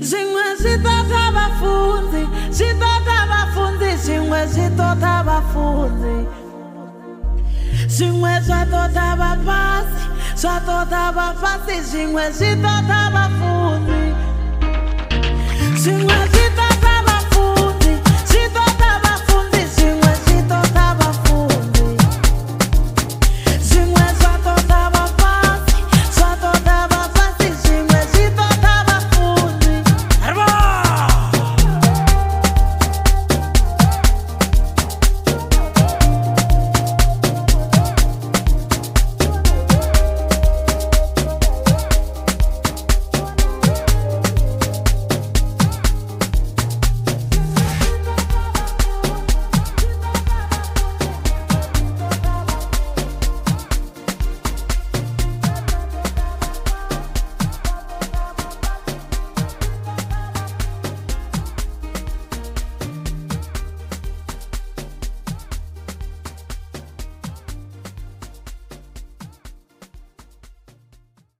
Zvimwe zvitota vafunzi, zvitota vafunzi, zvimwe zvitota vafunzi. Zvimwe zvatota vapasi, zvatota vapasi, zvimwe zvitota vafunzi. Zvimwe